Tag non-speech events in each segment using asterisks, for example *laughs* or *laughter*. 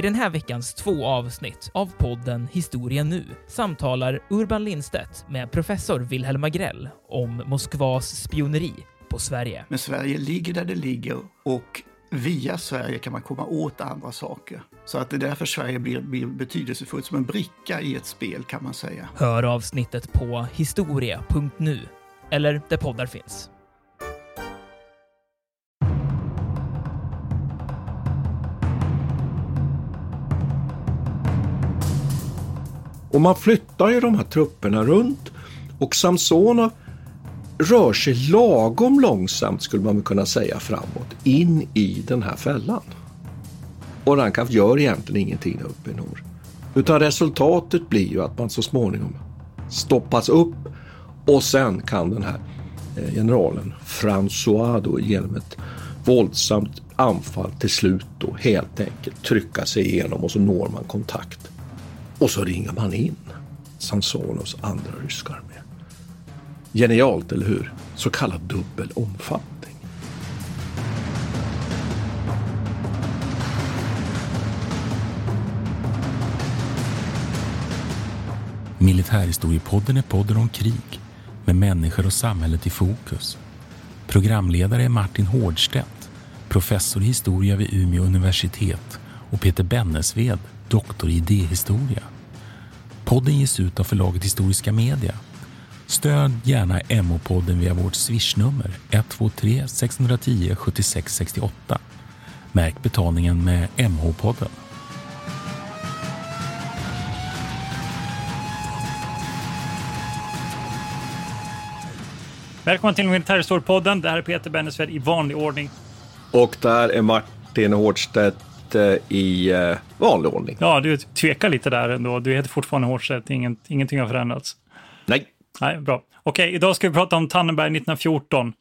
I den här veckans två avsnitt av podden Historia nu samtalar Urban Lindstedt med professor Wilhelm Agrell om Moskvas spioneri på Sverige. Men Sverige ligger där det ligger och via Sverige kan man komma åt andra saker. Så att det är därför Sverige blir, blir betydelsefullt som en bricka i ett spel kan man säga. Hör avsnittet på historia.nu eller där poddar finns. Och man flyttar ju de här trupperna runt och Samsonov rör sig lagom långsamt skulle man kunna säga framåt in i den här fällan. Och Rankaf gör egentligen ingenting där uppe i norr. Utan resultatet blir ju att man så småningom stoppas upp och sen kan den här eh, generalen François då genom ett våldsamt anfall till slut då helt enkelt trycka sig igenom och så når man kontakt. Och så ringer man in Sansonovs andra ryska armé. Genialt, eller hur? Så kallad dubbel omfattning. Militärhistoriepodden är podden om krig med människor och samhället i fokus. Programledare är Martin Hårdstedt, professor i historia vid Umeå universitet och Peter Bennesved, doktor i idéhistoria. Podden ges ut av förlaget Historiska Media. Stöd gärna MH-podden via vårt swishnummer 123 610 76 68. Märk betalningen med MH-podden. Välkommen till Militärhistoriepodden. Det här är Peter Bennesved i vanlig ordning. Och där är Martin Hårdstedt eh, i eh, vanlig ordning. Ja, du tvekar lite där ändå. Du heter fortfarande Hårdstedt. Ingen, ingenting har förändrats. Nej. Nej, bra. Okej, idag ska vi prata om Tannenberg 1914.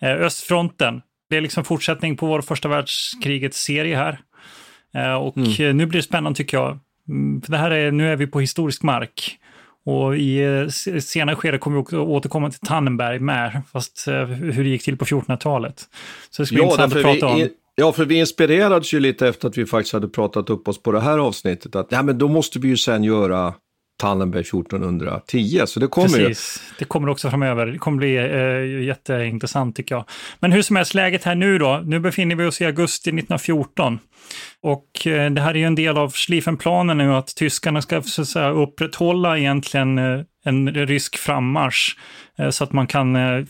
Eh, Östfronten. Det är liksom fortsättning på vår första världskrigets serie här. Eh, och mm. nu blir det spännande tycker jag. Mm, för det här är, nu är vi på historisk mark. Och i eh, senare skede kommer vi också återkomma till Tannenberg med, fast eh, hur det gick till på 1400-talet. Så det ska bli ja, intressant att prata om. Ja, för vi inspirerades ju lite efter att vi faktiskt hade pratat upp oss på det här avsnittet. Att ja, men då måste vi ju sen göra Tannenberg 1410, så det kommer Precis. ju. Det kommer också framöver. Det kommer bli eh, jätteintressant tycker jag. Men hur som helst, läget här nu då. Nu befinner vi oss i augusti 1914. Och eh, det här är ju en del av Schlieffenplanen nu, att tyskarna ska så att säga, upprätthålla egentligen eh, en rysk frammarsch eh, så att man kan eh,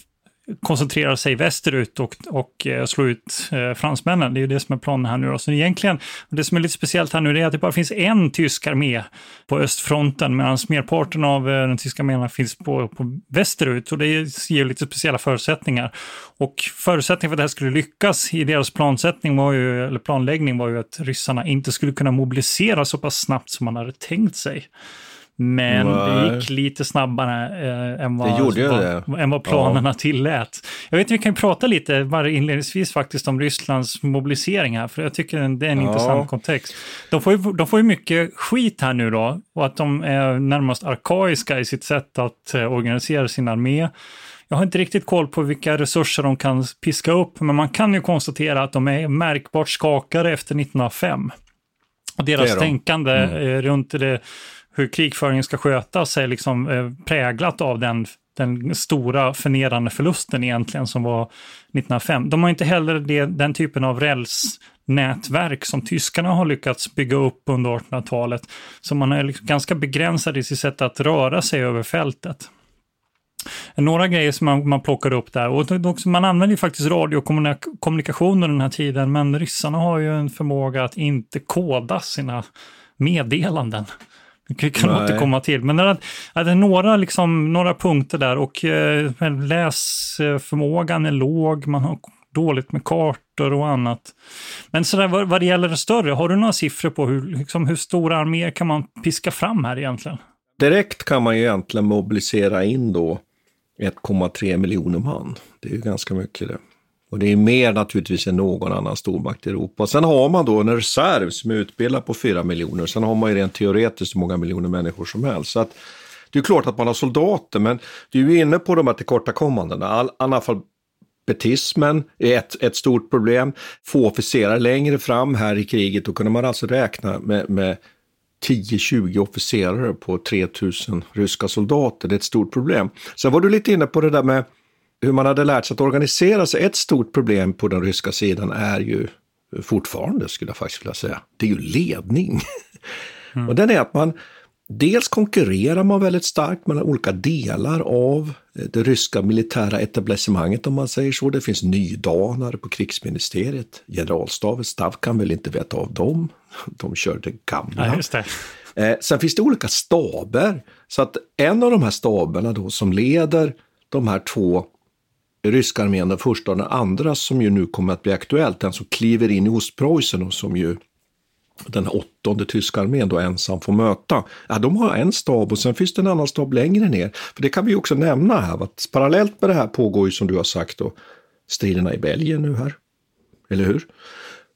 koncentrera sig västerut och, och eh, slå ut eh, fransmännen. Det är ju det som är planen här nu. Då. Så egentligen, det som är lite speciellt här nu är att det bara finns en tysk armé på östfronten medan merparten av eh, den tyska armén finns på, på västerut och det ger lite speciella förutsättningar. Och förutsättningen för att det här skulle lyckas i deras plansättning var ju, eller planläggning var ju att ryssarna inte skulle kunna mobilisera så pass snabbt som man hade tänkt sig. Men Nej. det gick lite snabbare eh, än, vad, vad, än vad planerna ja. tillät. Jag vet vi kan ju prata lite bara inledningsvis faktiskt om Rysslands mobilisering här, för jag tycker det är en ja. intressant kontext. De får, ju, de får ju mycket skit här nu då, och att de är närmast arkaiska i sitt sätt att eh, organisera sin armé. Jag har inte riktigt koll på vilka resurser de kan piska upp, men man kan ju konstatera att de är märkbart skakade efter 1905. Och deras de. tänkande mm. runt det hur krigföringen ska skötas är liksom eh, präglat av den, den stora förnedrande förlusten egentligen som var 1905. De har inte heller det, den typen av rälsnätverk som tyskarna har lyckats bygga upp under 1800-talet. Så man är liksom ganska begränsad i sitt sätt att röra sig över fältet. Några grejer som man, man plockar upp där, och man använder ju faktiskt radiokommunikation under den här tiden, men ryssarna har ju en förmåga att inte koda sina meddelanden. Kan Nej. återkomma till. Men det är några, liksom, några punkter där och eh, läsförmågan är låg, man har dåligt med kartor och annat. Men sådär, vad, vad det gäller det större, har du några siffror på hur, liksom, hur stora arméer kan man piska fram här egentligen? Direkt kan man ju egentligen mobilisera in då 1,3 miljoner man. Det är ju ganska mycket det. Och det är mer naturligtvis än någon annan stormakt i Europa. Sen har man då en reserv som är utbildad på 4 miljoner. Sen har man ju rent teoretiskt så många miljoner människor som helst. Så att, det är klart att man har soldater, men du är ju inne på de här tillkortakommandena. All, analfabetismen är ett, ett stort problem. Få officerare längre fram här i kriget, då kunde man alltså räkna med, med 10-20 officerare på 3000 ryska soldater. Det är ett stort problem. Sen var du lite inne på det där med hur man hade lärt sig att organisera sig. Ett stort problem på den ryska sidan är ju fortfarande, skulle jag faktiskt vilja säga, det är ju ledning. Mm. Och den är att man, dels konkurrerar man väldigt starkt mellan olika delar av det ryska militära etablissemanget om man säger så. Det finns nydanare på krigsministeriet. Generalstaben, Stav kan väl inte veta av dem. De kör det gamla. Ja, det. Eh, sen finns det olika staber. Så att en av de här staberna då som leder de här två ryska armén, den första och den andra som ju nu kommer att bli aktuellt, den som kliver in i Ostpreussen och som ju den åttonde tyska armén då ensam får möta. Ja, de har en stab och sen finns det en annan stab längre ner. För det kan vi också nämna här, att parallellt med det här pågår ju som du har sagt då striderna i Belgien nu här. Eller hur?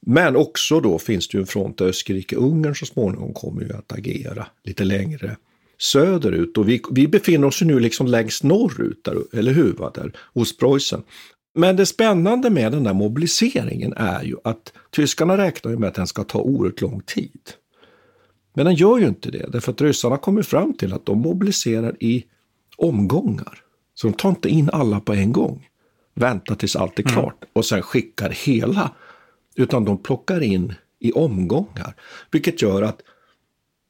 Men också då finns det ju en front där Österrike-Ungern så småningom kommer ju att agera lite längre söderut. Och vi, vi befinner oss nu liksom längst norrut, där, eller hur? Va? Där, Ostpreussen. Men det spännande med den där mobiliseringen är ju att tyskarna räknar med att den ska ta oerhört lång tid. Men den gör ju inte det, därför att ryssarna kommer fram till att de mobiliserar i omgångar. Så de tar inte in alla på en gång, väntar tills allt är mm. klart och sen skickar hela. Utan de plockar in i omgångar, vilket gör att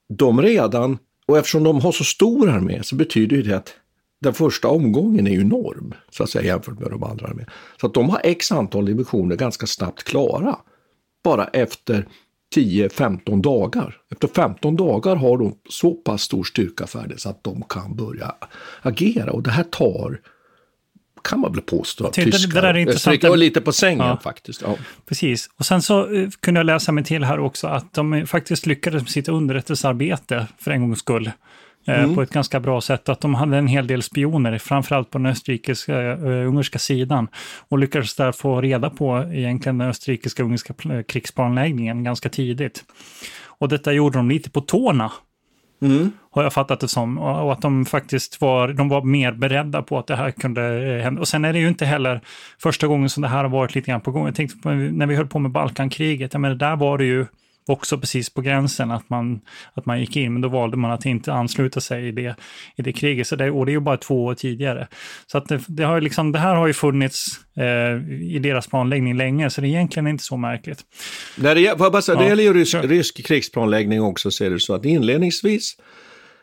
de redan, och eftersom de har så stor armé så betyder det att den första omgången är ju enorm så att säga, jämfört med de andra arméerna. Så att de har x antal divisioner ganska snabbt klara. Bara efter 10-15 dagar. Efter 15 dagar har de så pass stor styrka färdig så att de kan börja agera. Och det här tar, kan man väl påstå, att tyskar sträcker lite på sängen ja. faktiskt. Ja. Precis. Och sen så uh, kunde jag läsa mig till här också att de faktiskt lyckades med sitt underrättelsearbete för en gångs skull. Eh, mm. på ett ganska bra sätt. Att de hade en hel del spioner, framförallt på den österrikiska, uh, ungerska sidan. Och lyckades där få reda på egentligen den österrikiska ungerska krigsplanläggningen ganska tidigt. Och detta gjorde de lite på tårna. Mm. Har jag fattat det som. Och att de faktiskt var, de var mer beredda på att det här kunde eh, hända. Och sen är det ju inte heller första gången som det här har varit lite grann på gång. Jag tänkte på när vi höll på med Balkankriget, ja men där var det ju också precis på gränsen att man, att man gick in, men då valde man att inte ansluta sig i det, i det kriget. Så det, och det är ju bara två år tidigare. Så att det, det har liksom, det här har ju funnits eh, i deras planläggning länge, så det är egentligen inte så märkligt. När det, bara säga, ja, det gäller ju rysk, rysk krigsplanläggning också, så är det så att inledningsvis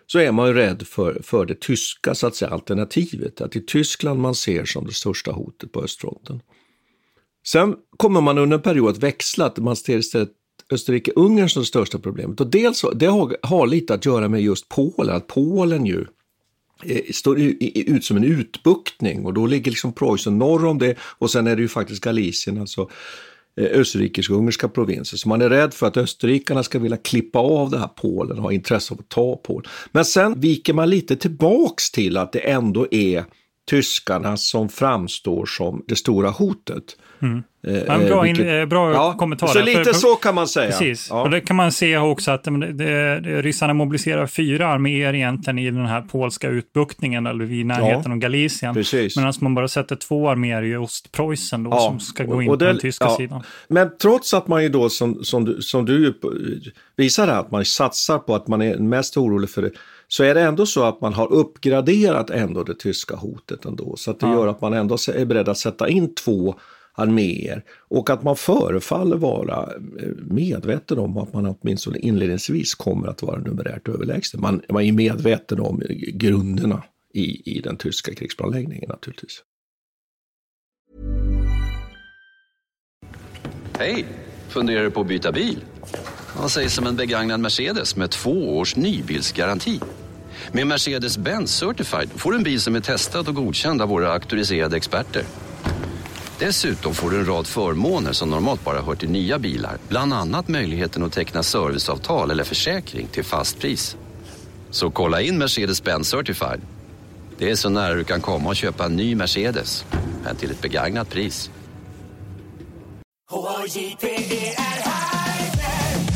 så är man ju rädd för, för det tyska så att säga, alternativet. Att det är Tyskland man ser som det största hotet på östfronten. Sen kommer man under en period att växla, att man ser istället Österrike-Ungern som det största problemet. Och dels, det har, har lite att göra med just Polen, att Polen ju eh, står ut som en utbuktning och då ligger liksom Preussen norr om det och sen är det ju faktiskt Galicien, alltså eh, österrikisk-ungerska provinser. Så man är rädd för att österrikarna ska vilja klippa av det här Polen och ha intresse av att ta Polen. Men sen viker man lite tillbaks till att det ändå är tyskarna som framstår som det stora hotet. Mm. Eh, bra, in, vilket, bra ja, kommentarer. Så lite för, så kan man säga. Precis, ja. och det kan man se också att det, det, ryssarna mobiliserar fyra arméer egentligen i den här polska utbuktningen eller vid närheten ja, av Galicien. Medan man bara sätter två arméer i Ostpreussen då ja, som ska gå in och det, på den tyska sidan. Men trots att man ju då som, som, du, som du visar här, att man satsar på att man är mest orolig för det så är det ändå så att man har uppgraderat ändå det tyska hotet ändå. Så att det gör att man ändå är beredd att sätta in två arméer och att man förefaller vara eh, medveten om att man åtminstone inledningsvis kommer att vara numerärt överlägsen. Man, man är medveten om grunderna i, i den tyska krigsplanläggningen naturligtvis. Hej! Funderar du på att byta bil? Vad sägs om en begagnad Mercedes med två års nybilsgaranti? Med Mercedes-Benz Certified får du en bil som är testad och godkänd av våra auktoriserade experter. Dessutom får du en rad förmåner som normalt bara hör till nya bilar. Bland annat möjligheten att teckna serviceavtal eller försäkring till fast pris. Så kolla in Mercedes-Benz Certified. Det är så nära du kan komma och köpa en ny Mercedes, men till ett begagnat pris.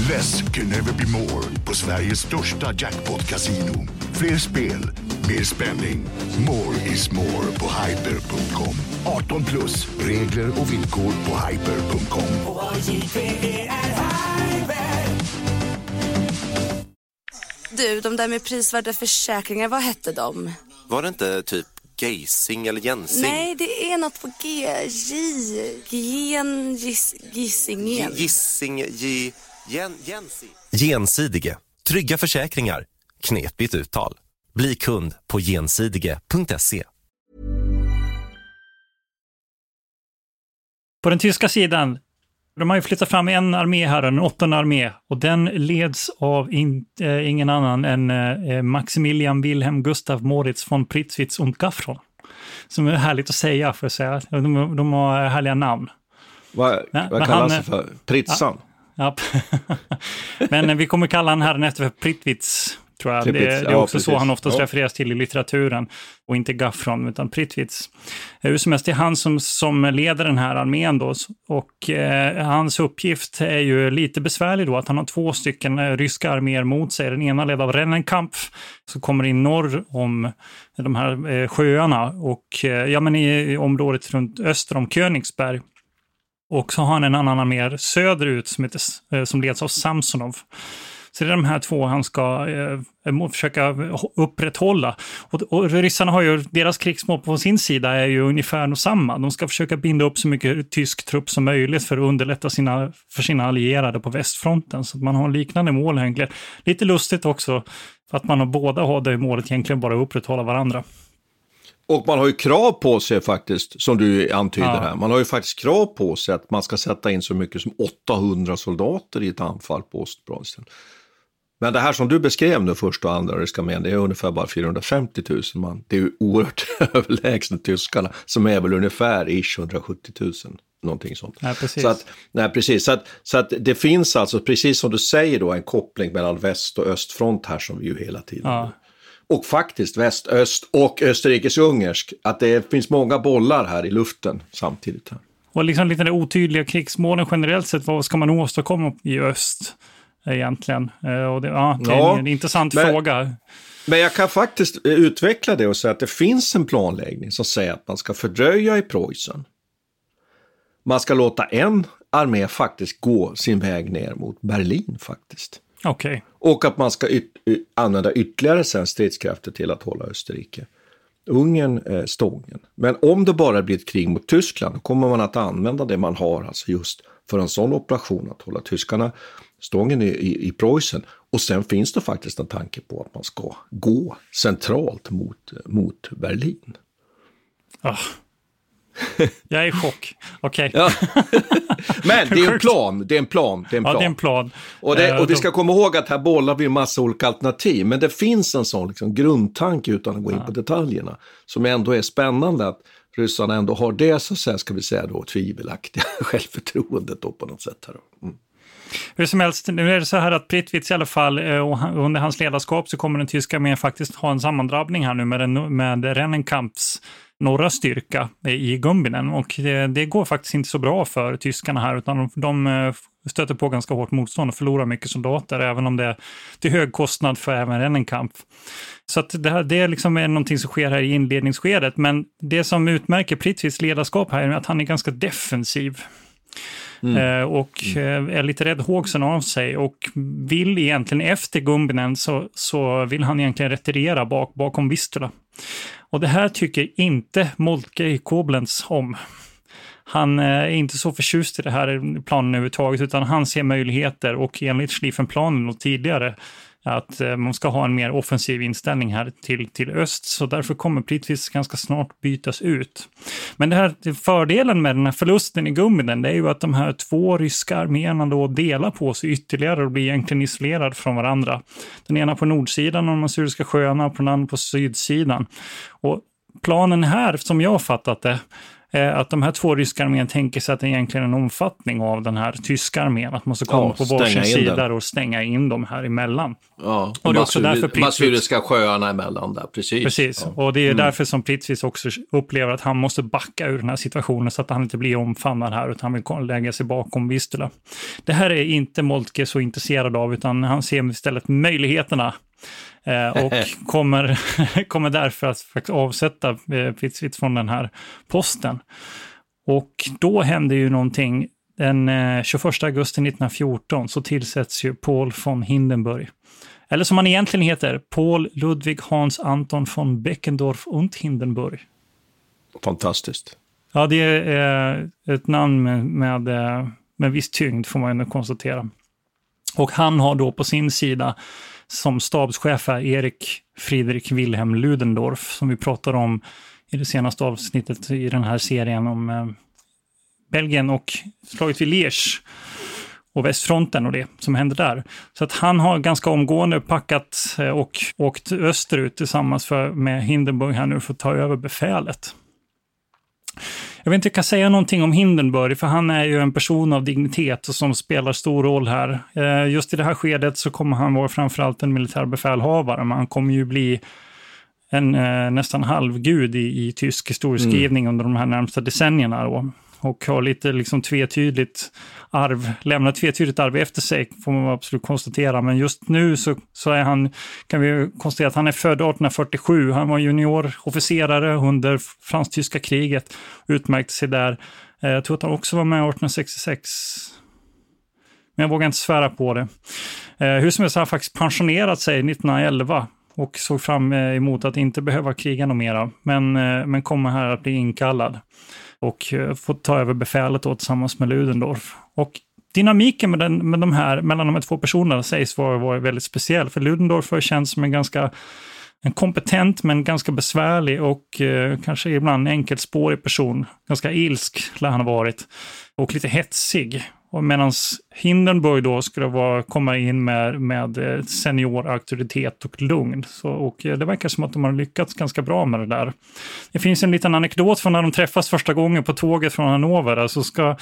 Less can never be more på Sveriges största jackpot-casino. Fler spel, Mer spänning. More is more på hyper.com. 18 plus. Regler och villkor på hyper.com. Du, de där med prisvärda försäkringar, vad hette de? Var det inte typ Geising eller Jensing? Nej, det är något på G. J. Gen... Gis, gissingen. Gissing, J... Gen, Jensi. Gensidige. Trygga försäkringar. Knepigt uttal. Bli kund på gensidige.se. På den tyska sidan, de har ju flyttat fram en armé här, en åttonde armé, och den leds av in, äh, ingen annan än äh, Maximilian Wilhelm Gustav Moritz von Prittwitz und Gaffron. Som är härligt att säga, får jag säga. De, de har härliga namn. Vad, Ja, vad kallas han- det för? Prittsan? *laughs* Ja. Men vi kommer kalla han här efter för Prittwitz, tror jag. Det, det är ja, också så precis. han oftast Ja. refereras till i litteraturen. Och inte Gaffron, utan Prittwitz. Eh, Hur som helst, det är han som, som leder den här armén då. Och eh, hans uppgift är ju lite besvärlig då, att han har två stycken eh, ryska arméer mot sig. Den ena ledd av Rennenkampf, som kommer in norr om de här eh, sjöarna och eh, ja, men i, i området runt öster om Königsberg. Och så har han en annan armé söderut som, heter, eh, som leds av Samsonov. Så det är de här två han ska eh, försöka upprätthålla. Och, och ryssarna har ju, deras krigsmål på sin sida är ju ungefär samma. De ska försöka binda upp så mycket tysk trupp som möjligt för att underlätta sina, för sina allierade på västfronten. Så att man har liknande mål egentligen. Lite lustigt också att man har båda har det målet egentligen bara att upprätthålla varandra. Och man har ju krav på sig faktiskt, som du antyder Ja. här. Man har ju faktiskt krav på sig att man ska sätta in så mycket som 800 soldater i ett anfall på Ostpreussen. Men det här som du beskrev nu, första och andra ryska armén, det är ungefär bara 450 000 man. Det är ju oerhört *laughs* överlägset tyskarna, som är väl ungefär ish 170 000. Någonting sånt. Ja, precis. Så, att, nej, precis. Så, att, så att det finns alltså, precis som du säger då, en koppling mellan väst och östfront här som vi ju hela tiden Ja. och faktiskt väst, öst och österrikisk-ungersk. Att det finns många bollar här i luften samtidigt. Och liksom lite det otydliga krigsmålen generellt sett, vad ska man åstadkomma i öst egentligen? Eh, Och det, ja, det är Ja, en intressant men- fråga. Men jag kan faktiskt eh, utveckla det och säga att det finns en planläggning som säger att man ska fördröja i Preussen. Man ska låta en armé faktiskt gå sin väg ner mot Berlin faktiskt. Okej. Och att man ska yt- använda ytterligare sen stridskrafter till att hålla Österrike. Ungern eh, stången. Men om det bara blir ett krig mot Tyskland då kommer man att använda det man har alltså just för en sån operation att hålla tyskarna stången i, i, i Preussen. Och sen finns det faktiskt en tanke på att man ska gå centralt mot, mot Berlin. Ah. *laughs* Jag är i chock. Okej. Ja. *laughs* Men det är en plan, det är en plan, det är en Ja, plan. det är en plan. Och, det, Eh, och vi ska komma ihåg att här bollar vi en massa olika alternativ, men det finns en sån liksom grundtanke utan att gå in på detaljerna, som ändå är spännande att ryssarna ändå har det, så säga, ska vi säga då, tvivelaktiga *laughs* självförtroendet då på något sätt. Här. Mm. Hur som helst, nu är det så här att Prittwitz i alla fall, eh, under hans ledarskap så kommer den tyska armén faktiskt ha en sammandrabbning här nu med, den, med Rennenkamps norra styrka i Gumbinen. Och det, det går faktiskt inte så bra för tyskarna här, utan de, de eh, stöter på ganska hårt motstånd och förlorar mycket soldater, även om det är till hög kostnad för även Rennenkamp. Så att det, här, det är liksom är någonting som sker här i inledningsskedet, men det som utmärker Prittwitz ledarskap här är att han är ganska defensiv. Eh, och eh, är lite rädd hågsen av sig och vill egentligen efter Gumbinen så, så vill han egentligen retirera bak, bakom Vistula. Och det här tycker inte Moltke Koblenz om. Han eh, är inte så förtjust i det här planen överhuvudtaget, utan han ser möjligheter och enligt Schlieffenplanen och tidigare att eh, man ska ha en mer offensiv inställning här till, till öst, så därför kommer Prittwitz ganska snart bytas ut. Men det här, fördelen med den här förlusten i Gummiden, det är ju att de här två ryska arméerna då delar på sig ytterligare och blir egentligen isolerade från varandra. Den ena på nordsidan av de Masuriska sjöarna och på den andra på sydsidan. Och planen här, som jag har fattat det, att de här två ryska arméerna tänker sig att det är egentligen en omfattning av den här tyska armén, att man ska komma Ja, på varsin in sida och stänga in dem här emellan. Ja, Och det är också därför Prittwitz- Masuriska sjöarna emellan där, precis. Precis, Ja. och det är därför som Prittwitz också upplever att han måste backa ur den här situationen så att han inte blir omfamnad här, utan han vill lägga sig bakom Vistula. Det här är inte Moltke så intresserad av, utan han ser istället möjligheterna Eh, och *laughs* kommer, *laughs* kommer därför att faktiskt avsätta eh, Fitzwitz från den här posten. Och då händer ju någonting. Den 21 augusti 1914 så tillsätts ju Paul von Hindenburg. Eller som han egentligen heter, Paul Ludwig Hans Anton von Beckendorf und Hindenburg. Fantastiskt. Ja, det är ett namn med, med, med viss tyngd får man ändå konstatera. Och han har då på sin sida som stabschef är Erik Friedrich Wilhelm Ludendorff som vi pratar om i det senaste avsnittet i den här serien om eh, Belgien och slaget vid Liège och västfronten och det som hände där. Så att han har ganska omgående packat eh, och åkt österut tillsammans för, med Hindenburg här nu för att ta över befälet. Jag vet inte, jag kan säga någonting om Hindenburg, för han är ju en person av dignitet och som spelar stor roll här. Eh, just i det här skedet så kommer han vara framförallt en militär befälhavare, men han kommer ju bli en eh, nästan halvgud i, i tysk historieskrivning mm. under de här närmsta decennierna. Då och har lite liksom tvetydigt arv, lämnar tvetydigt arv efter sig, får man absolut konstatera. Men just nu så, så är han, kan vi konstatera att han är född 1847. Han var juniorofficerare under fransk-tyska kriget, utmärkte sig där. Eh, jag tror att han också var med 1866. Men jag vågar inte svära på det. Eh, hur som helst har han faktiskt pensionerat sig 1911 och såg fram emot att inte behöva kriga något mera, men, eh, men kommer här att bli inkallad och eh, fått ta över befälet då, tillsammans med Ludendorff. Och dynamiken med, den, med de här, mellan de här två personerna sägs vara, vara väldigt speciell, för Ludendorff har känts som en ganska en kompetent men ganska besvärlig och eh, kanske ibland enkelspårig person. Ganska ilsk lär han ha varit och lite hetsig. Medan Hindenburg då skulle vara, komma in med, med eh, senior auktoritet och lugn. Så, och eh, det verkar som att de har lyckats ganska bra med det där. Det finns en liten anekdot från när de träffas första gången på tåget från Hannover. Alltså ska,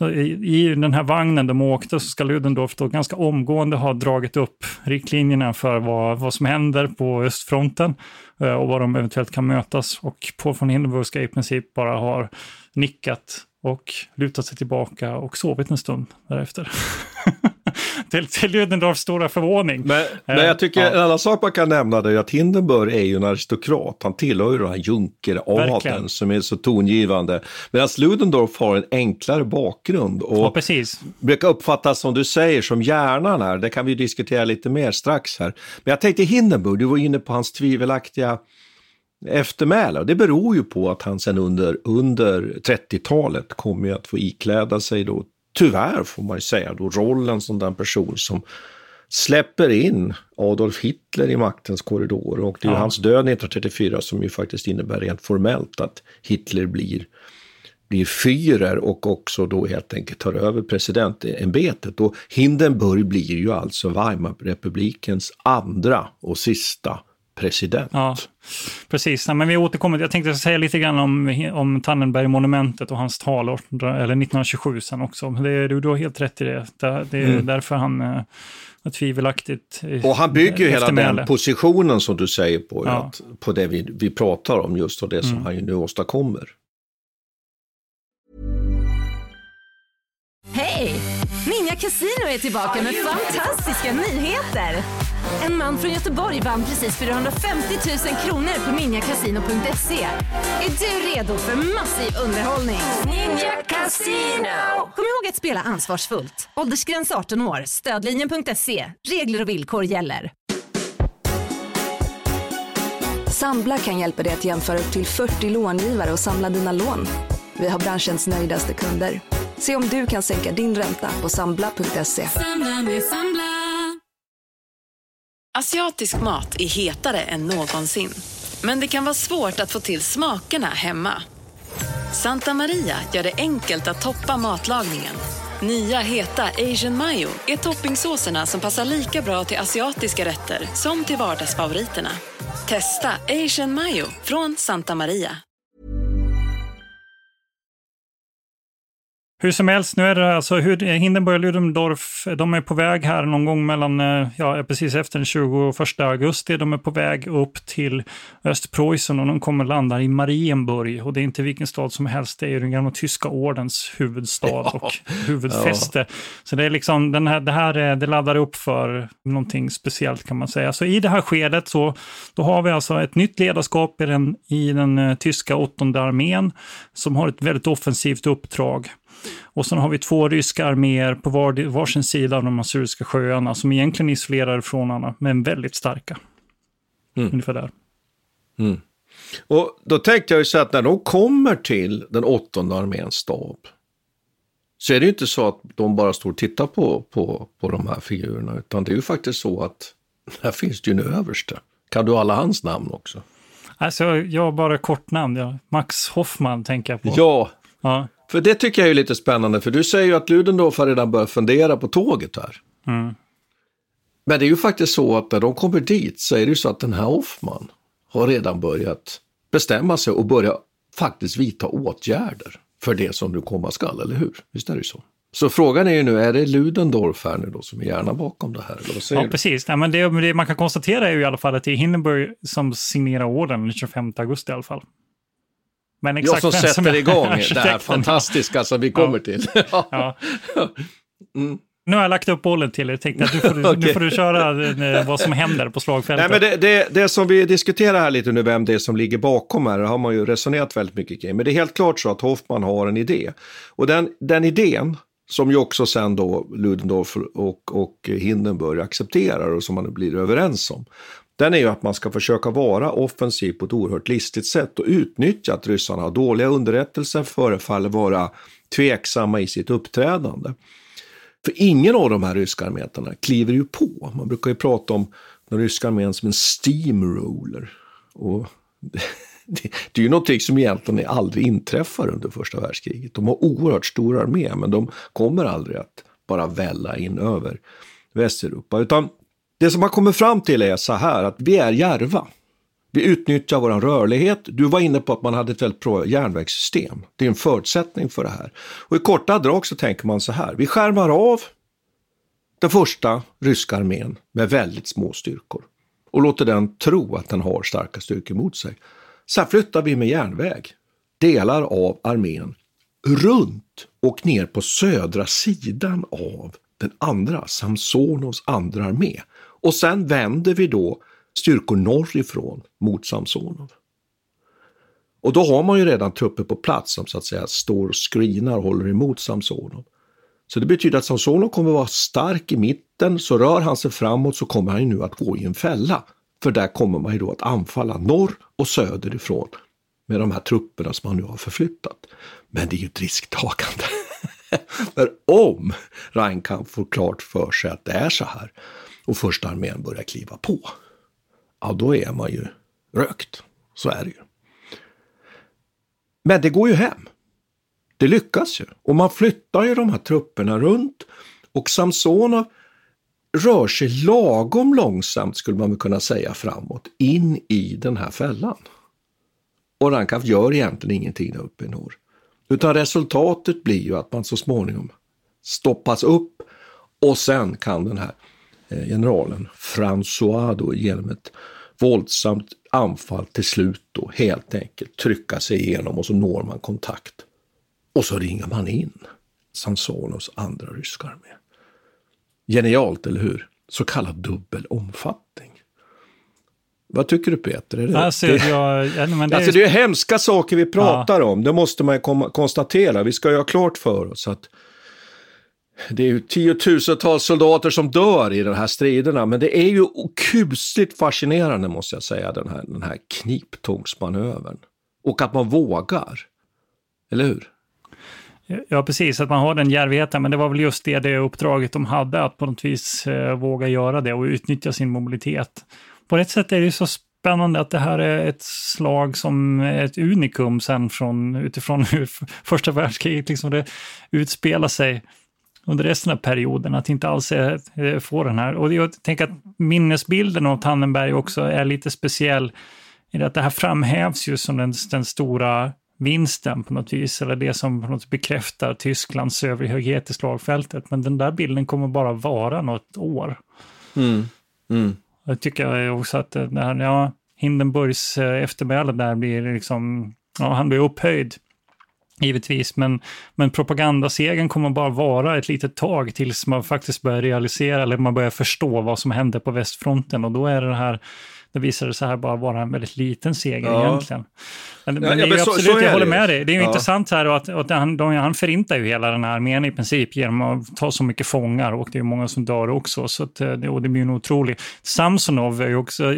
i, I den här vagnen de åkte så ska Ludendorff då ganska omgående ha dragit upp riktlinjerna för vad, vad som händer på östfronten eh, och vad de eventuellt kan mötas. Och Paul von Hindenburg ska i princip bara ha nickat och lutat sig tillbaka och sovit en stund därefter. *laughs* till, till Ludendorffs stora förvåning. Men, men jag tycker ja. en annan sak man kan nämna är att Hindenburg är ju en aristokrat. Han tillhör ju den här junkeradeln som är så tongivande. Medan Ludendorff har en enklare bakgrund och ja, precis. brukar uppfattas som du säger som hjärnan här. Det kan vi diskutera lite mer strax här. Men jag tänkte Hindenburg, du var inne på hans tvivelaktiga eftermäle. Det beror ju på att han sen under, under 30-talet kommer att få ikläda sig då, tyvärr får man ju säga, då rollen som den person som släpper in Adolf Hitler i maktens korridor. Och det är ja. hans död 1934 som ju faktiskt innebär rent formellt att Hitler blir, blir Führer och också då helt enkelt tar över presidentämbetet. Och Hindenburg blir ju alltså Weimarrepublikens andra och sista president. Ja, precis. men vi återkommer. Jag tänkte säga lite grann om, om Tannenberg-monumentet och hans tal, eller 1927 sen också. Det, du, du har helt rätt i det. Det, det är mm. därför han är eh, tvivelaktigt Och han bygger ju hela den positionen som du säger på, ja. att, på det vi, vi pratar om just och det som mm. han ju nu åstadkommer. Hej! Casino är tillbaka med fantastiska nyheter! En man från Göteborg vann precis 450 000 kronor på ninjakasino.se. Är du redo för massiv underhållning? Ninja Casino! Kom ihåg att spela ansvarsfullt. Åldersgräns 18 år. Stödlinjen.se. Regler och villkor gäller. Sambla kan hjälpa dig att jämföra upp till 40 långivare och samla dina lån. Vi har branschens nöjdaste kunder. Se om du kan sänka din ränta på sambla.se. Asiatisk mat är hetare än någonsin. Men det kan vara svårt att få till smakerna hemma. Santa Maria gör det enkelt att toppa matlagningen. Nya heta Asian Mayo är toppingsåserna som passar lika bra till asiatiska rätter som till vardagsfavoriterna. Testa Asian Mayo från Santa Maria. Hur som helst, nu är det alltså Hindenburg och Ludendorff, de är på väg här någon gång mellan, eh, ja, precis efter den 21 augusti. De är på väg upp till Östpreussen och de kommer landa i Marienburg. Och det är inte vilken stad som helst, det är den gamla tyska ordens huvudstad ja. och huvudfäste. Ja. Så det är liksom, den här, det här det laddar upp för någonting speciellt kan man säga. Så i det här skedet så då har vi alltså ett nytt ledarskap i den, i den uh, tyska åttonde armén som har ett väldigt offensivt uppdrag. Och sen har vi två ryska arméer på var, varsin sida av de Assyriska sjöarna som egentligen är isolerade från varandra, men väldigt starka. Mm. Ungefär där. Mm. Och då tänkte jag ju så att när de kommer till den åttonde arméns stab så är det ju inte så att de bara står och tittar på, på, på de här figurerna, utan det är ju faktiskt så att *laughs* här finns det ju en överste. Kan du alla hans namn också? Alltså, jag har bara kort namn. Ja. Max Hoffman tänker jag på. Ja, ja. För det tycker jag är lite spännande, för du säger ju att Ludendorff har redan börjat fundera på tåget här. Mm. Men det är ju faktiskt så att när de kommer dit så är det ju så att den här Hoffman har redan börjat bestämma sig och börja faktiskt vidta åtgärder för det som du komma skall, eller hur? Visst är det så? Så frågan är ju nu, är det Ludendorff här nu då som är hjärnan bakom det här? Ja, du? precis. Ja, men det, det, man kan konstatera är ju i alla fall att det är Hindenburg som signerar ordern den 25 augusti i alla fall. Men exakt jag som sätter som igång det här fantastiska som vi kommer ja. till. *laughs* ja. mm. Nu har jag lagt upp bollen till er. Jag tänkte att du får, okay. *laughs* nu får du köra eh, vad som händer på slagfältet. Nej, men det, det, det, som vi diskuterar här lite nu, vem det är som ligger bakom här, det har man ju resonerat väldigt mycket kring. Men det är helt klart så att Hoffman har en idé. Och den, den idén, som ju också sen då Ludendorff och, och Hindenburg accepterar och som man blir överens om den är ju att man ska försöka vara offensiv på ett oerhört listigt sätt och utnyttja att ryssarna har dåliga underrättelser, förefaller vara tveksamma i sitt uppträdande. För ingen av de här ryska arméerna kliver ju på. Man brukar ju prata om den ryska armén som en steamroller. Och *laughs* det, det är ju någonting som egentligen aldrig inträffar under första världskriget. De har oerhört stor armé, men de kommer aldrig att bara välla in över Västeuropa. Utan det som man kommer fram till är så här att vi är järva. Vi utnyttjar vår rörlighet. Du var inne på att man hade ett väldigt bra järnvägssystem. Det är en förutsättning för det här. Och i korta drag så tänker man så här. Vi skärmar av den första ryska armén med väldigt små styrkor och låter den tro att den har starka styrkor mot sig. Sen flyttar vi med järnväg delar av armén runt och ner på södra sidan av den andra, Samsonovs andra armé. Och sen vänder vi då styrkor norrifrån mot Samsonov. Och då har man ju redan trupper på plats som så att säga står och screenar och håller emot Samsonov. Så det betyder att Samsonov kommer vara stark i mitten, så rör han sig framåt så kommer han ju nu att gå i en fälla. För där kommer man ju då att anfalla norr och söderifrån med de här trupperna som man nu har förflyttat. Men det är ju ett risktagande. *laughs* För om Reinkamp får klart för sig att det är så här, och första armén börjar kliva på, ja då är man ju rökt. Så är det ju. Men det går ju hem. Det lyckas ju. Och man flyttar ju de här trupperna runt och Samsonov rör sig lagom långsamt, skulle man väl kunna säga, framåt in i den här fällan. Och Rankaf gör egentligen ingenting där uppe i norr. Utan resultatet blir ju att man så småningom stoppas upp och sen kan den här generalen François då genom ett våldsamt anfall till slut då helt enkelt trycka sig igenom och så når man kontakt. Och så ringer man in Samsonovs andra ryska armé. Genialt, eller hur? Så kallad dubbel omfattning. Vad tycker du Peter? Är det, alltså, det, jag, ja, det, alltså, det är hemska saker vi pratar ja. om, det måste man konstatera. Vi ska ju ha klart för oss att det är ju tiotusentals soldater som dör i de här striderna, men det är ju kusligt fascinerande måste jag säga, den här, den här kniptångsmanövern. Och att man vågar, eller hur? Ja, precis, att man har den djärvheten, men det var väl just det, det uppdraget de hade, att på något vis eh, våga göra det och utnyttja sin mobilitet. På ett sätt är det så spännande att det här är ett slag som är ett unikum sen från, utifrån *laughs* hur första världskriget liksom det utspelar sig under resten av perioden, att inte alls är, få den här. Och jag tänker att minnesbilden av Tannenberg också är lite speciell i att det här framhävs ju som den, den stora vinsten på något vis, eller det som på något bekräftar Tysklands överhöghet i slagfältet. Men den där bilden kommer bara vara något år. Mm. Mm. Jag tycker också att det här, ja, Hindenburgs eh, eftermäle där blir liksom, ja, han blir upphöjd. Givetvis, men, men propagandasegen kommer bara vara ett litet tag tills man faktiskt börjar realisera eller man börjar förstå vad som händer på västfronten och då är det här det visade sig här bara vara en väldigt liten seger ja. egentligen. Men, ja, men är men så, absolut, så jag håller med dig. Det är ju ja. intressant här att, att han, han förintar ju hela den här armén i princip genom att ta så mycket fångar och det är många som dör också. Så att, eh, och det blir ju otroligt. Samsonov är ju också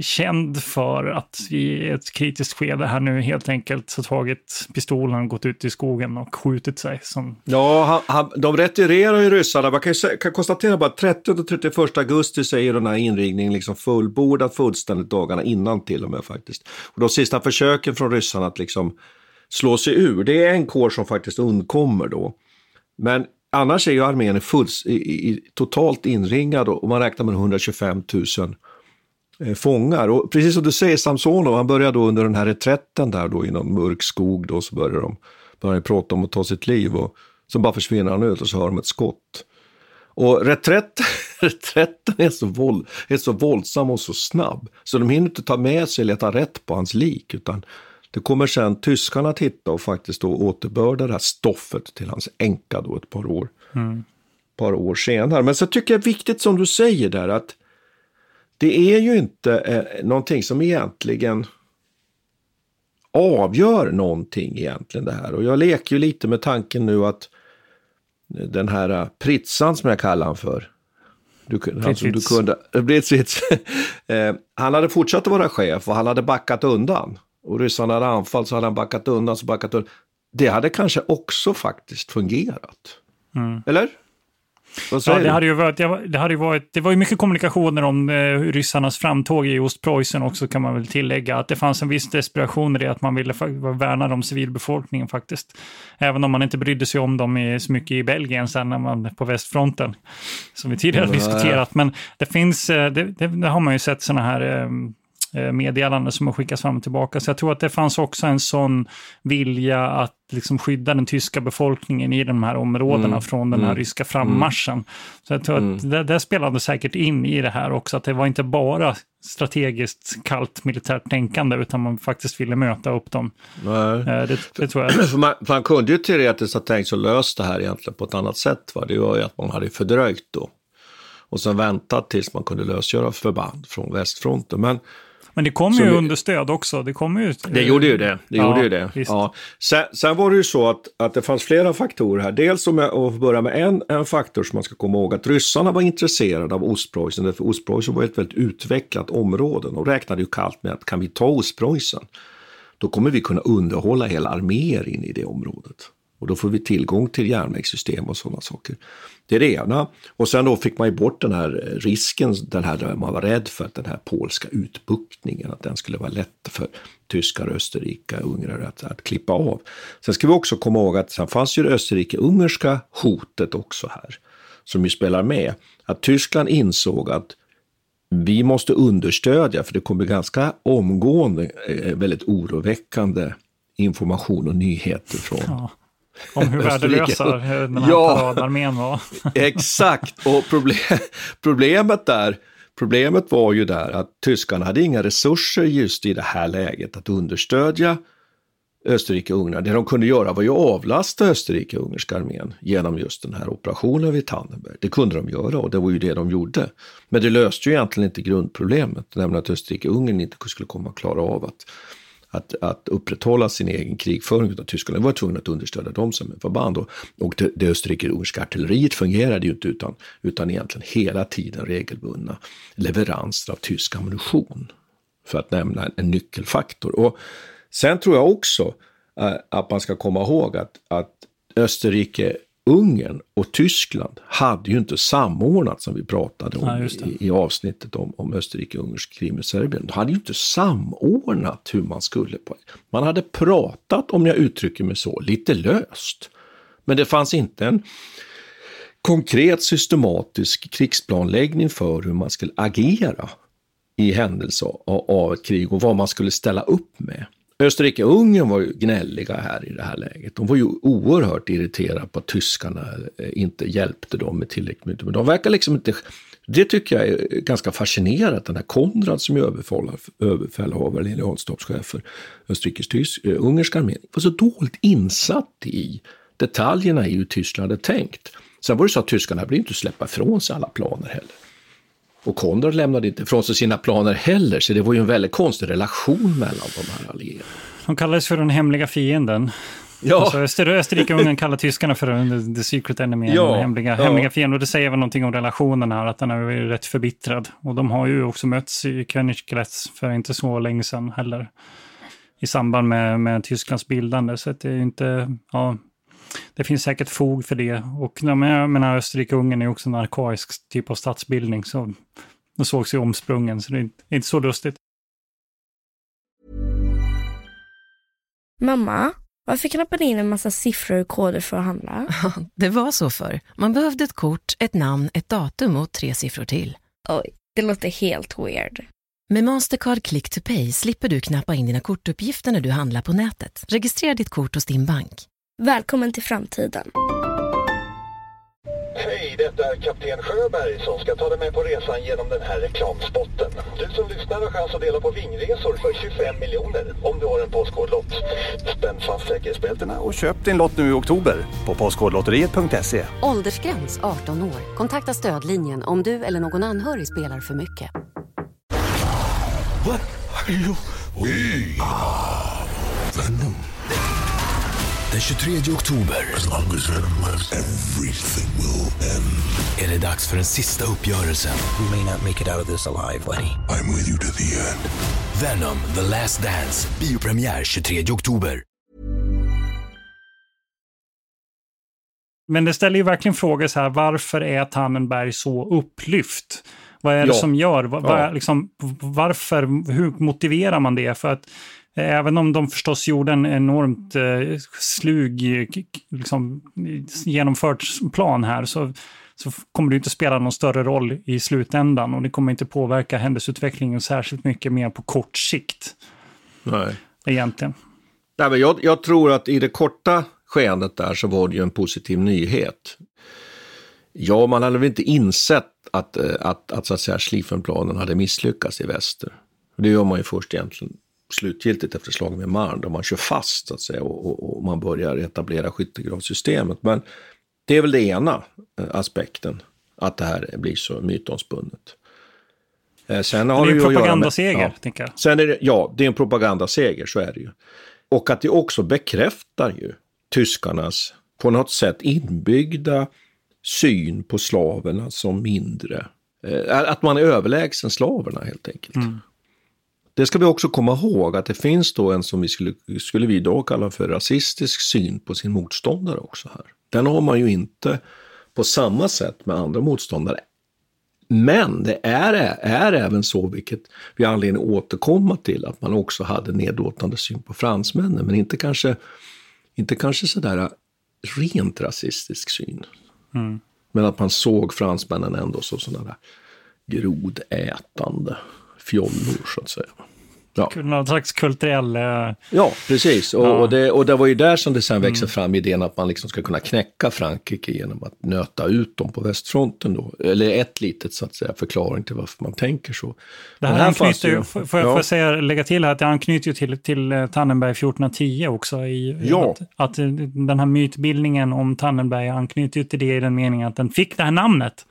känd för att i ett kritiskt skede här nu helt enkelt så tagit pistolen, gått ut i skogen och skjutit sig. Som... Ja, han, han, de retirerar ju ryssarna. Man kan, kan konstatera bara att 30 och 31 augusti så är den här inringningen liksom fullbordad fullständigt dagarna innan till och med faktiskt. Och de sista försöken från ryssarna att liksom slå sig ur, det är en kår som faktiskt undkommer då. Men annars är ju armén fulls, i, i, totalt inringad och man räknar med 125 000 fångar. Och precis som du säger, Samsonov, han börjar då under den här reträtten där då i någon mörk skog då så börjar de börjar prata om att ta sitt liv och så bara försvinner han ut och så hör de ett skott. Och reträtt, *laughs* reträtten är så, våld, är så våldsam och så snabb så de hinner inte ta med sig och leta rätt på hans lik utan det kommer sen tyskarna att hitta och faktiskt då återbörda det här stoffet till hans änka då ett par år, mm. par år senare. Men så tycker jag det är viktigt som du säger där att det är ju inte eh, någonting som egentligen avgör någonting egentligen det här. Och jag leker ju lite med tanken nu att den här uh, Pritsan som jag kallar honom för. Du, han som du kunde, Britsvits, *laughs* eh, han hade fortsatt att vara chef och han hade backat undan. Och ryssarna hade anfall så hade han backat undan, så backat undan. Det hade kanske också faktiskt fungerat. Mm. Eller? Ja, det, hade ju varit, det, hade ju varit, det var ju mycket kommunikationer om eh, ryssarnas framtåg i Ostpreussen också kan man väl tillägga. Att det fanns en viss desperation i det, att man ville värna om civilbefolkningen faktiskt. Även om man inte brydde sig om dem i, så mycket i Belgien sen när man på västfronten. Som vi tidigare mm. diskuterat. Men det finns, eh, det, det, det har man ju sett sådana här Eh, meddelanden som har skickats fram och tillbaka. Så jag tror att det fanns också en sån vilja att liksom skydda den tyska befolkningen i de här områdena mm. från den här mm. ryska frammarschen. Mm. Så jag tror att mm. det, det spelade säkert in i det här också, att det var inte bara strategiskt kallt militärt tänkande, utan man faktiskt ville möta upp dem. Nej. Eh, det, det tror jag. *clears throat* Man, man kunde ju teoretiskt ha tänkt sig att lösa det här egentligen på ett annat sätt. Va? Det var ju att man hade fördröjt då och sen väntat tills man kunde lösgöra förband från västfronten. Men men det kom ju understöd också. Det, kom ju, det gjorde ju det. det, ja, gjorde ju det. Ja. Sen, sen, var det ju så att, att det fanns flera faktorer här. Dels om jag får börja med en, en faktor som man ska komma ihåg, att ryssarna var intresserade av Ostpreussen, därför Ostpreussen var ett väldigt utvecklat område. De räknade ju kallt med att kan vi ta Ostpreussen, då kommer vi kunna underhålla hela arméer in i det området. Och då får vi tillgång till järnvägssystem och sådana saker. Det är det ena. Och sen då fick man ju bort den här eh, risken, den här där man var rädd för att den här polska utbuktningen, att den skulle vara lätt för tyskar, österrikare, ungrare att, att klippa av. Sen ska vi också komma ihåg att sen fanns ju det österrike-ungerska hotet också här, som ju spelar med. Att Tyskland insåg att vi måste understödja, för det kommer ganska omgående eh, väldigt oroväckande information och nyheter från ja om hur värdelösa den här ja, paradarmén var. *laughs* exakt, och problem, problemet där Problemet var ju där att tyskarna hade inga resurser just i det här läget att understödja Österrike-Ungern. Det de kunde göra var ju att avlasta Österrike-Ungerska armén genom just den här operationen vid Tannenberg. Det kunde de göra och det var ju det de gjorde. Men det löste ju egentligen inte grundproblemet, nämligen att Österrike-Ungern inte skulle komma att klara av att att, att upprätthålla sin egen krigföring. Utan Tyskland var tvungna att understödja dem som en förband. Och, och det, det österrike-ungerska artilleriet fungerade ju inte utan, utan egentligen hela tiden regelbundna leveranser av tysk ammunition. För att nämna en, en nyckelfaktor. Och sen tror jag också äh, att man ska komma ihåg att, att Österrike Ungern och Tyskland hade ju inte samordnat som vi pratade om ja, i, i, avsnittet om, om Österrike-Ungersk krig med Serbien. De hade ju inte samordnat hur man skulle. På. Man hade pratat, om jag uttrycker mig så, lite löst. Men det fanns inte en konkret systematisk krigsplanläggning för hur man skulle agera i händelse av ett krig och vad man skulle ställa upp med. Österrike-Ungern var ju gnälliga här i det här läget. De var ju oerhört irriterade på att tyskarna eh, inte hjälpte dem med tillräckligt mycket. Men de verkar liksom inte... Det tycker jag är ganska fascinerande, den här Konrad som är överbefälhavare, generalstabschef för Österrikes-ungerska eh, armén, var så dåligt insatt i detaljerna i hur Tyskland hade tänkt. Sen var det så att tyskarna blev inte släppa ifrån sig alla planer heller. Och Konrad lämnade inte ifrån sig sina planer heller, så det var ju en väldigt konstig relation mellan de här allierade. De kallades för den hemliga fienden. Ja. Alltså Öster Österrike-Ungern kallar tyskarna för the secret enemy, ja. den hemliga, ja. hemliga fienden. Och det säger väl någonting om relationen här, att den är rätt förbittrad. Och de har ju också mötts i Königsgrätz för inte så länge sedan heller. I samband med, med Tysklands bildande. Så det är inte, ja, det finns säkert fog för det. Och jag menar, Österrike-Ungern är också en arkaisk typ av statsbildning. Så det sågs ju omsprungen, så det är inte så lustigt. Mamma, varför knappade in en massa siffror och koder för att handla? *laughs* det var så för. Man behövde ett kort, ett namn, ett datum och tre siffror till. Oj, det låter helt weird. Med Mastercard Click to Pay slipper du knappa in dina kortuppgifter när du handlar på nätet. Registrera ditt kort hos din bank. Välkommen till framtiden. Hej, detta är kapten Sjöberg som ska ta dig med på resan genom den här reklamspotten. Du som lyssnar har chans att dela på vingresor för 25 miljoner om du har en Postkodlott. Spänn fast säkerhetsbältena och köp din lott nu i oktober på Postkodlotteriet.se. Åldersgräns 18 år. Kontakta stödlinjen om du eller någon anhörig spelar för mycket. What are you... We are Venom. Den 23 oktober As long as Venom lives, everything will end. är det dags för den sista uppgörelsen. We may not make it out of this alive, Lenny. I'm with you to the end. Venom, The Last Dance, biopremiär 23 oktober. Men det ställer ju verkligen frågor så här, varför är Tannenberg så upplyft? Vad är det Ja. som gör? Vad, Ja. vad, liksom, varför? Hur motiverar man det? För att även om de förstås gjorde en enormt eh, slug eh, liksom, genomförd plan här så, så kommer det inte spela någon större roll i slutändan och det kommer inte påverka händelseutvecklingen särskilt mycket mer på kort sikt Nej. egentligen. Nej, men jag, jag tror att i det korta skeendet där så var det ju en positiv nyhet. Ja, man hade väl inte insett att, eh, att, att, så att säga, Schlieffenplanen hade misslyckats i väster. Det gör man ju först egentligen slutgiltigt efter slaget med Marne, då man kör fast så att säga, och, och, och man börjar etablera skyttegravssystemet. Men det är väl det ena eh, aspekten, att det här blir så mytomspunnet. Eh, Sen har det är ju en göra med- propagandaseger, ja. tänker jag. Sen är det, ja, det är en propagandaseger, så är det ju. Och att det också bekräftar ju tyskarnas på något sätt inbyggda syn på slaverna som mindre. Eh, Att man är överlägsen slaverna helt enkelt. Det ska vi också komma ihåg att det finns då en som vi skulle, skulle vi då kalla för rasistisk syn på sin motståndare också här. Den har man ju inte på samma sätt med andra motståndare. Men det är, är även så, vilket vi har anledning att återkomma till, att man också hade nedlåtande syn på fransmännen, men inte kanske, inte kanske sådär rent rasistisk syn. Mm. Men att man såg fransmännen ändå som sådana där grodätande fjollor så att säga. Ja. Någon slags kulturell... eh, Ja, precis. Och, Ja. och, det, och det var ju där som det sen växer fram idén att man liksom ska kunna knäcka Frankrike genom att nöta ut dem på västfronten då. Eller ett litet så att säga förklaring till varför man tänker så. Det här fanns anknyter ju, får, får jag ja. jag säga, lägga till här att det anknyter ju till, till eh, Tannenberg 1410 också. I, Ja. att, att eh, den här mytbildningen om Tannenberg anknyter ju till det i den meningen att den fick det här namnet.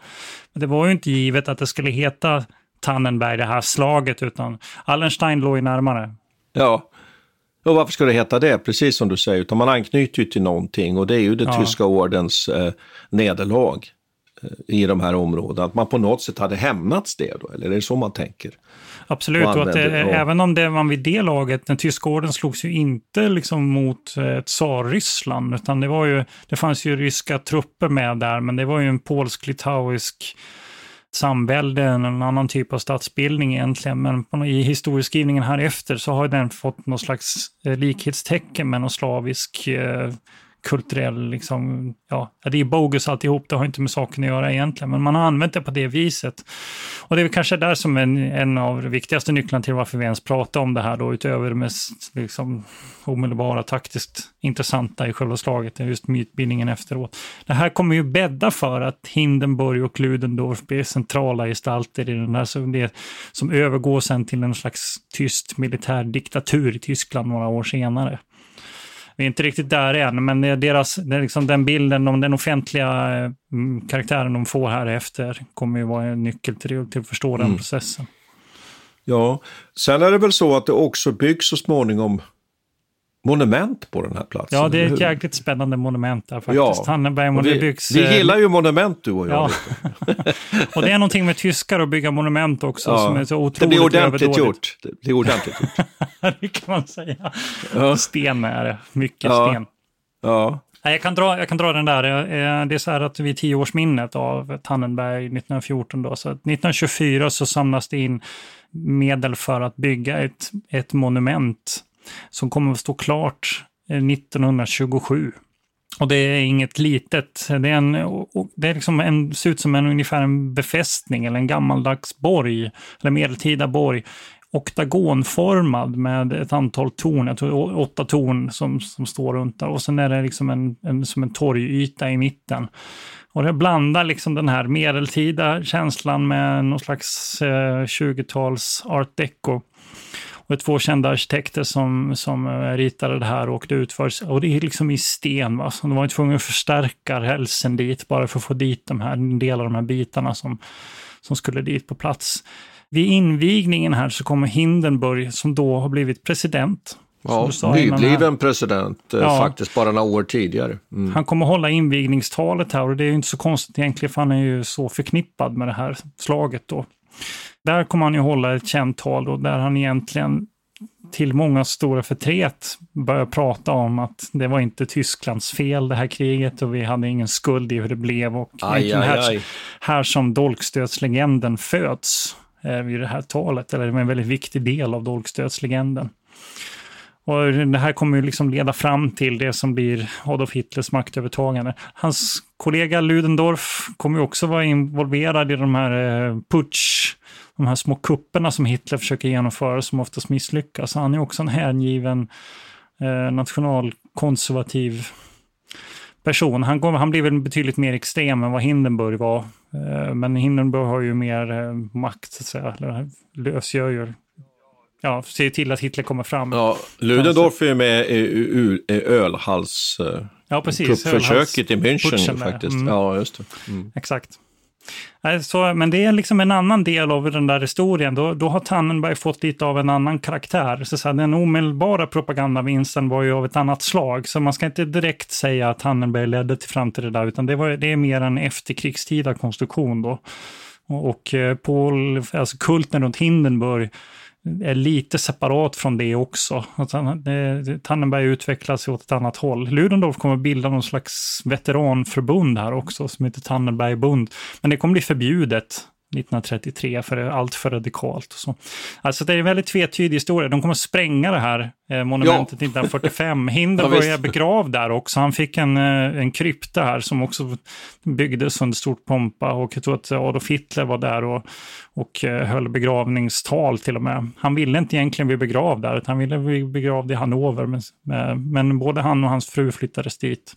Men det var ju inte givet att det skulle heta Tannenberg, det här slaget, utan Allenstein låg ju närmare. Ja. Och varför ska det heta det? Precis som du säger, utan man anknyter ju till någonting och det är ju det Ja. tyska ordens eh, nederlag eh, i de här områdena. Att man på något sätt hade hämnats det då, eller är det så man tänker? Absolut, Och och att det, ja. även om det man vid det laget, den tyska orden slogs ju inte liksom mot eh, tsar-Ryssland, utan det var ju, det fanns ju ryska trupper med där, men det var ju en polsk-litauisk samvälde, en annan typ av statsbildning egentligen, men i historieskrivningen här efter så har den fått någon slags eh, likhetstecken med någon slavisk eh, kulturell, liksom, ja, det är bogus alltihop, det har inte med saken att göra egentligen, men man har använt det på det viset. Och det är väl kanske där som en, en av de viktigaste nycklarna till varför vi ens pratar om det här då, utöver det mest liksom, omedelbara, taktiskt intressanta i själva slaget, just mytbildningen efteråt. Det här kommer ju bädda för att Hindenburg och Ludendorff blir centrala gestalter i den här, som, det, som övergår sen till en slags tyst militär diktatur i Tyskland några år senare. Vi är inte riktigt där än, men deras, det är liksom den bilden, om den offentliga mm, karaktären de får här efter kommer ju vara en nyckel till, till att förstå den Mm. processen. Ja, sen är det väl så att det också byggs så småningom monument på den här platsen. Ja, det är ett jäkligt spännande monument där faktiskt. Tannenberg, och det vi, byggs... vi eh, gillar ju monument du och jag. Ja. *laughs* och det är någonting med tyskar att bygga monument också Ja. som är så otroligt det blir ordentligt överdådigt. gjort. Det blir ordentligt gjort. *laughs* det kan man säga. Ja. Sten är det, mycket Ja. sten. Ja. Jag kan, dra, jag kan dra den där. Eh, Det är så här att vid tioårsminnet av Tannenberg 1914 då, så att 1924 så samlas det in medel för att bygga ett, ett monument som kommer att stå klart eh, 1927. Och det är inget litet. Det, är en, det är liksom en, ser ut som en, ungefär en befästning eller en gammaldags borg, eller medeltida borg. Oktagonformad med ett antal torn, jag tror åtta torn som, som står runt där. Och sen är det liksom en, en, som en torgyta i mitten. Och det blandar liksom den här medeltida känslan med någon slags eh, 20-tals art deco. Och det är två kända arkitekter som, som ritade det här och åkte ut för Och det är liksom i sten. Va? Så de var tvungna att förstärka rälsen dit bara för att få dit de här, en del av de här bitarna som, som skulle dit på plats. Vid invigningen här så kommer Hindenburg, som då har blivit president. Ja, nybliven president eh, Ja. faktiskt, bara några år tidigare. Mm. Han kommer hålla invigningstalet här och det är ju inte så konstigt egentligen för han är ju så förknippad med det här slaget då. Där kommer han ju hålla ett känt tal och där han egentligen till många stora förtret börjar prata om att det var inte Tysklands fel det här kriget och vi hade ingen skuld i hur det blev. Och Aj, aj, här, aj. här som dolkstötslegenden föds eh, vid det här talet, eller det är en väldigt viktig del av dolkstötslegenden. Och det här kommer ju liksom leda fram till det som blir Adolf Hitlers maktövertagande. Hans kollega Ludendorff kommer ju också vara involverad i de här eh, putsch, de här små kupperna som Hitler försöker genomföra som oftast misslyckas. Han är också en hängiven eh, nationalkonservativ person. Han, kom, han blir väl betydligt mer extrem än vad Hindenburg var. Eh, men Hindenburg har ju mer eh, makt, så att säga. Eller lösgör ju ja, ser till att Hitler kommer fram. Ja, Ludendorff är med i, ölhals... eh, Ja, precis. Kuppförsöket i München faktiskt. Mm. Ja, just det. Mm. Exakt. Nej, Så, men det är liksom en annan del av den där historien. Då, då har Tannenberg fått lite av en annan karaktär. Så, så här, den omedelbara propagandavinsten var ju av ett annat slag. Så man ska inte direkt säga att Tannenberg ledde till fram till det där, utan det, var, det är mer en efterkrigstida konstruktion då. Och, och eh, Paul, alltså kulten runt Hindenburg är lite separat från det också. Att han, eh, Tannenberg utvecklas åt ett annat håll. Ludendorff kommer bilda någon slags veteranförbund här också som heter Tannenbergbund. Men det kommer bli förbjudet 1933 för det är allt för radikalt. Och så. Alltså det är en väldigt tvetydig historia. De kommer spränga det här eh, monumentet 1945. Hindenburg Ja, är *laughs* begravd där också. Han fick en, eh, en krypta här som också byggdes under stort pompa och jag tror att Adolf Hitler var där och, och eh, höll begravningstal till och med. Han ville inte egentligen bli begravd där, utan han ville bli begravd i Hannover. Men, med- men både han och hans fru flyttades dit.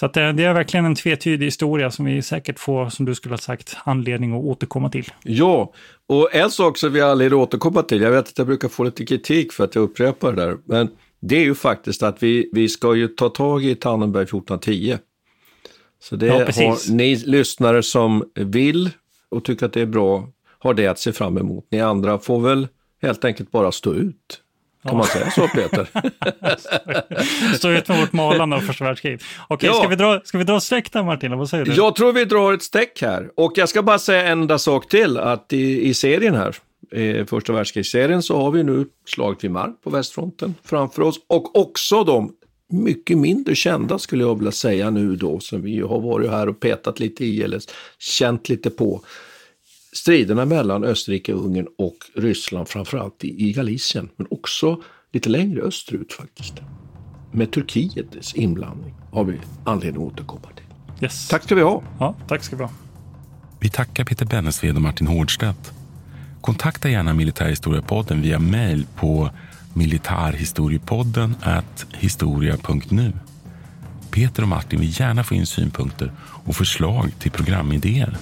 Så att det, det är verkligen en tvetydig historia som vi säkert får, som du skulle ha sagt, anledning att återkomma till. Ja, och en sak som vi aldrig återkomma till, jag vet att jag brukar få lite kritik för att jag upprepar det där, men det är ju faktiskt att vi, vi ska ju ta tag i Tannenberg 1410. Så det Ja, har ni lyssnare som vill och tycker att det är bra, har det att se fram emot. Ni andra får väl helt enkelt bara stå ut. Kan Ja. man säga så Peter? *laughs* Stå ut med vårt malande av första världskriget. Okej, Ja. ska, vi dra, ska vi dra streck där Martina? Vad säger du? Jag tror vi drar ett streck här. Och jag ska bara säga en enda sak till, att i, i serien här, i första världskrigsserien, så har vi nu slaget vid mark på västfronten framför oss. Och också de mycket mindre kända, skulle jag vilja säga nu då, som vi har varit här och petat lite i, eller känt lite på. Striderna mellan Österrike, Ungern och Ryssland, framförallt i, Galicien, men också lite längre österut faktiskt. med Turkiets inblandning har vi anledning att återkomma till. Yes. Tack ska vi ha. Ja, tack ska vi ha. Vi tackar Peter Bennesved och Martin Hårdstedt. Kontakta gärna Militärhistoriepodden via mejl på militarhistoriepodden historia.nu. Peter och Martin vill gärna få in synpunkter och förslag till programidéer.